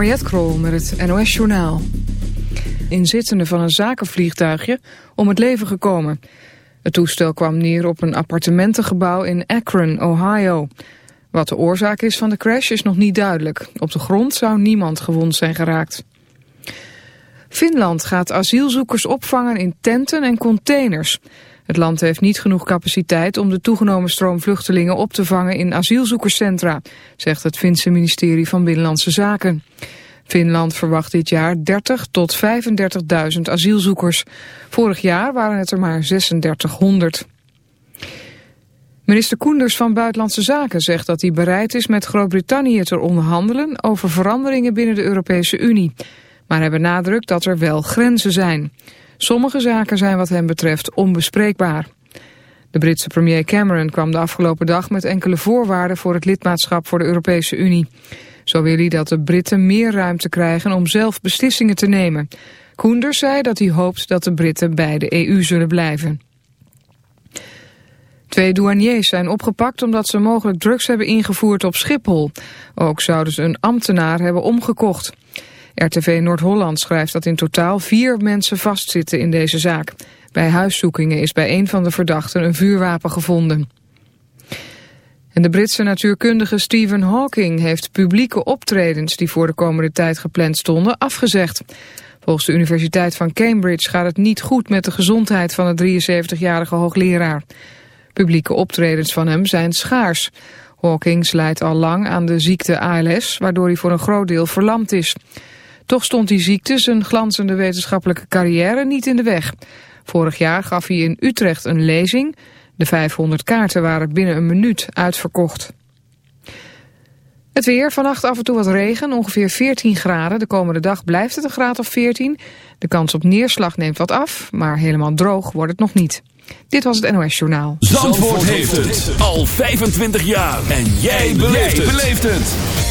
Mariette Krol met het NOS Journaal. Inzittende van een zakenvliegtuigje om het leven gekomen. Het toestel kwam neer op een appartementengebouw in Akron, Ohio. Wat de oorzaak is van de crash is nog niet duidelijk. Op de grond zou niemand gewond zijn geraakt. Finland gaat asielzoekers opvangen in tenten en containers. Het land heeft niet genoeg capaciteit om de toegenomen stroom vluchtelingen op te vangen in asielzoekerscentra, zegt het Finse ministerie van Binnenlandse Zaken. Finland verwacht dit jaar 30 tot 35.000 asielzoekers. Vorig jaar waren het er maar 3600. Minister Koenders van Buitenlandse Zaken zegt dat hij bereid is met Groot-Brittannië te onderhandelen over veranderingen binnen de Europese Unie. Maar hij benadrukt dat er wel grenzen zijn. Sommige zaken zijn wat hem betreft onbespreekbaar. De Britse premier Cameron kwam de afgelopen dag met enkele voorwaarden voor het lidmaatschap voor de Europese Unie. Zo wil hij dat de Britten meer ruimte krijgen om zelf beslissingen te nemen. Koenders zei dat hij hoopt dat de Britten bij de EU zullen blijven. Twee douaniers zijn opgepakt omdat ze mogelijk drugs hebben ingevoerd op Schiphol. Ook zouden ze een ambtenaar hebben omgekocht. RTV Noord-Holland schrijft dat in totaal vier mensen vastzitten in deze zaak. Bij huiszoekingen is bij een van de verdachten een vuurwapen gevonden. En de Britse natuurkundige Stephen Hawking heeft publieke optredens die voor de komende tijd gepland stonden afgezegd. Volgens de Universiteit van Cambridge gaat het niet goed met de gezondheid van de 73-jarige hoogleraar. Publieke optredens van hem zijn schaars. Hawking lijdt al lang aan de ziekte ALS, waardoor hij voor een groot deel verlamd is. Toch stond die ziekte zijn glanzende wetenschappelijke carrière niet in de weg. Vorig jaar gaf hij in Utrecht een lezing. De 500 kaarten waren binnen een minuut uitverkocht. Het weer, vannacht af en toe wat regen, ongeveer 14 graden. De komende dag blijft het een graad of 14. De kans op neerslag neemt wat af, maar helemaal droog wordt het nog niet. Dit was het NOS Journaal. Zandvoort, heeft het al 25 jaar. En jij beleeft het.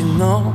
Não.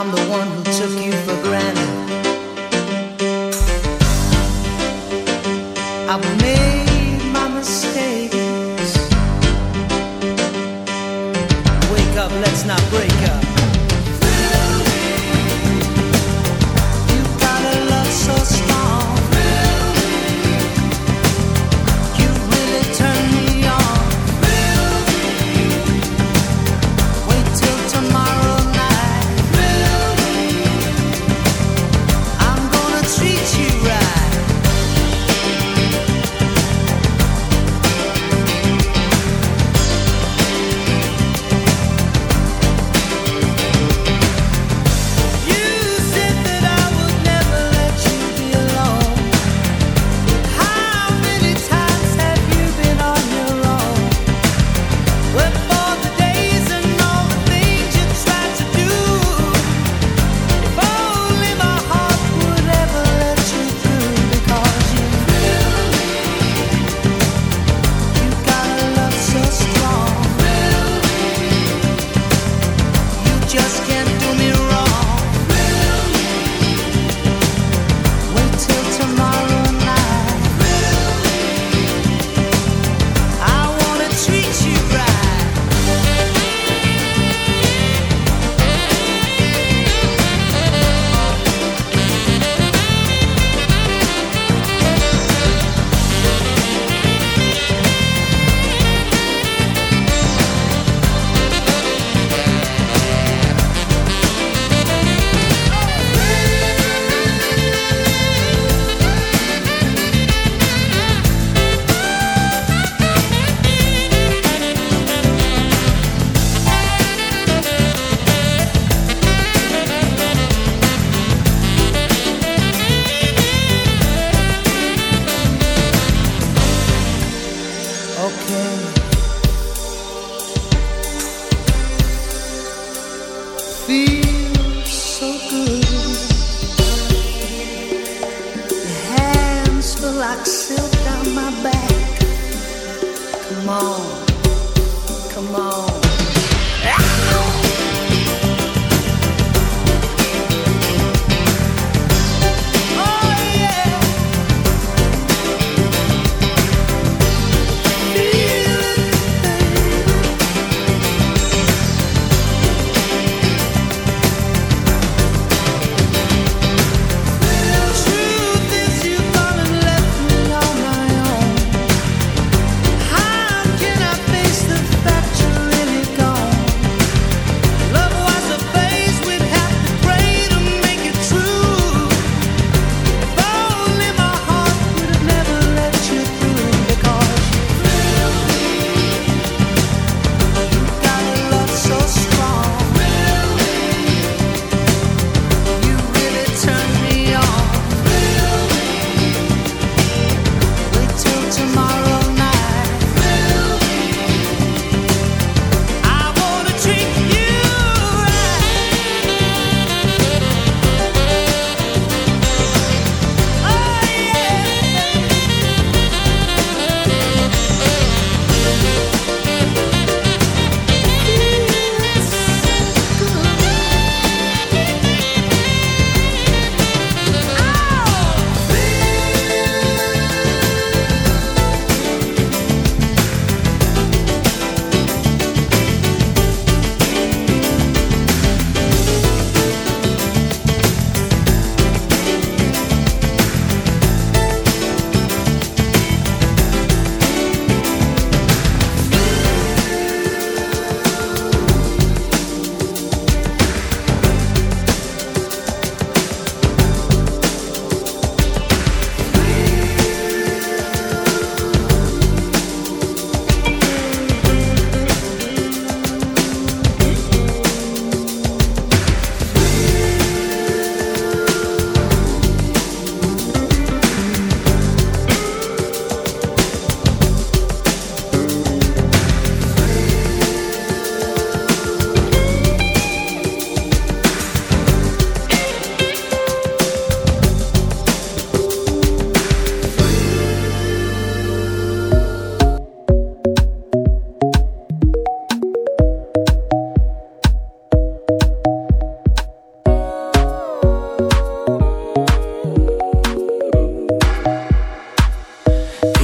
I'm the one who took you for granted. I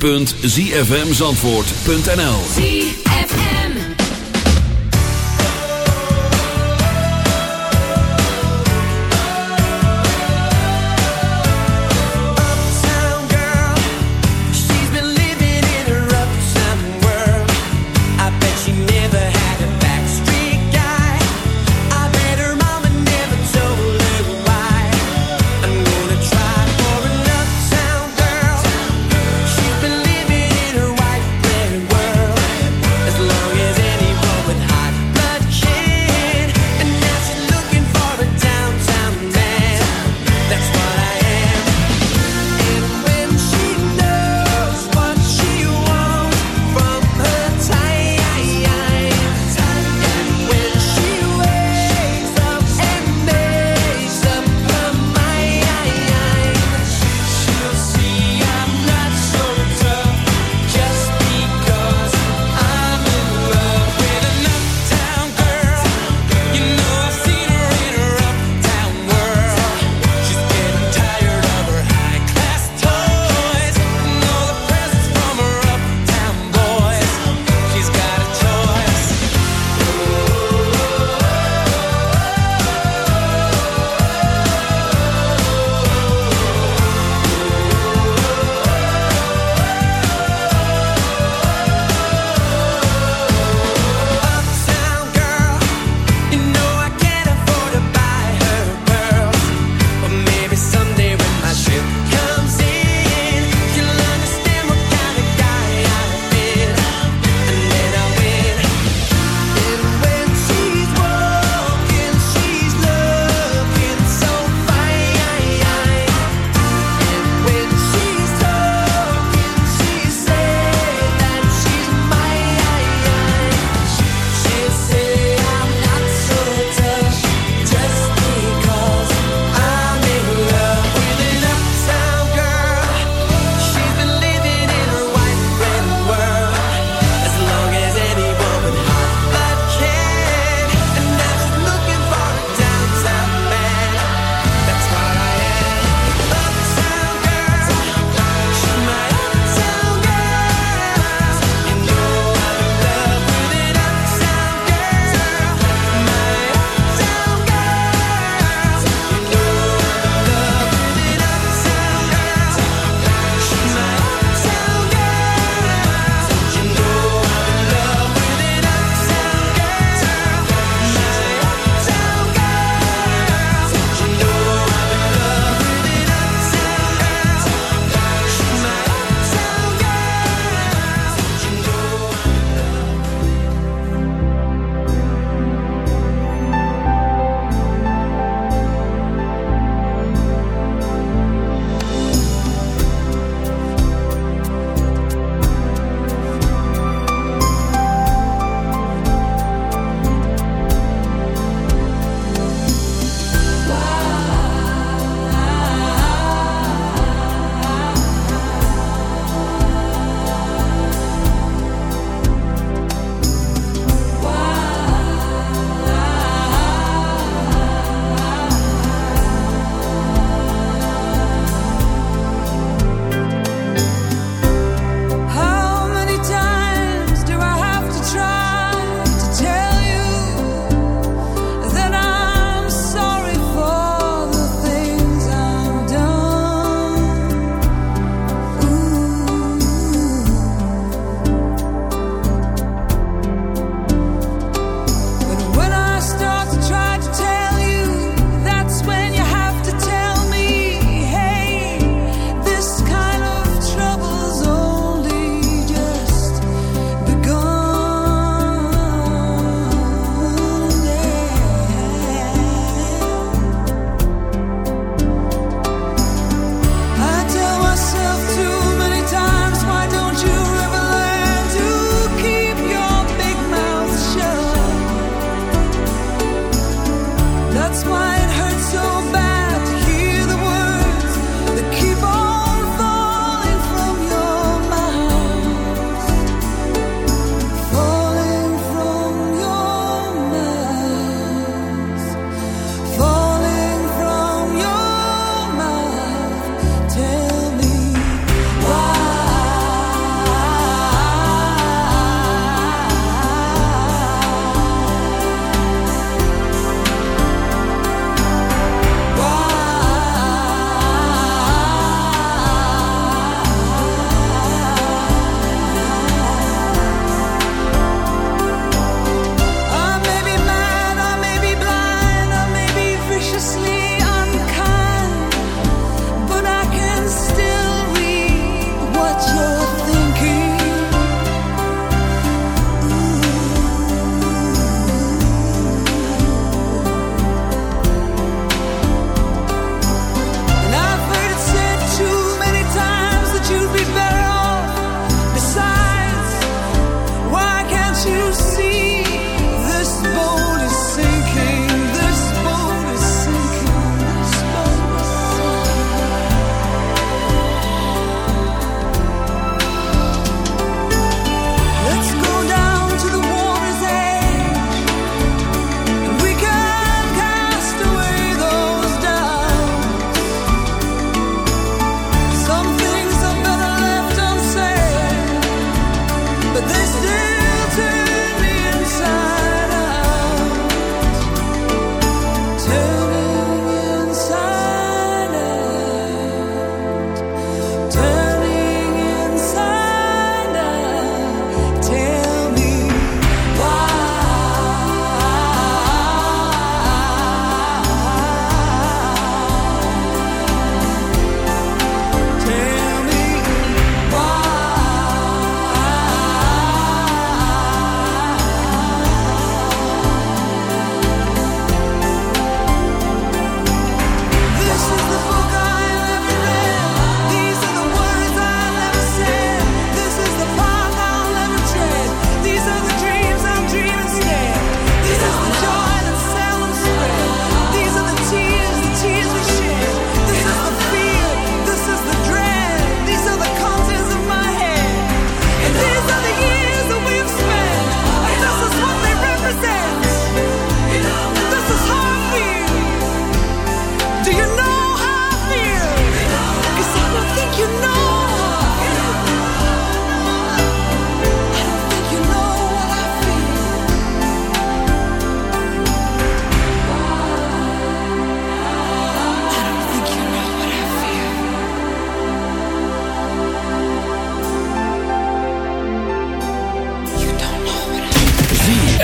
www.zfmzandvoort.nl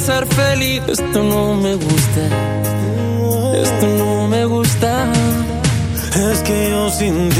ser feliz. Esto no me gusta, esto no me gusta. Es que yo sin ti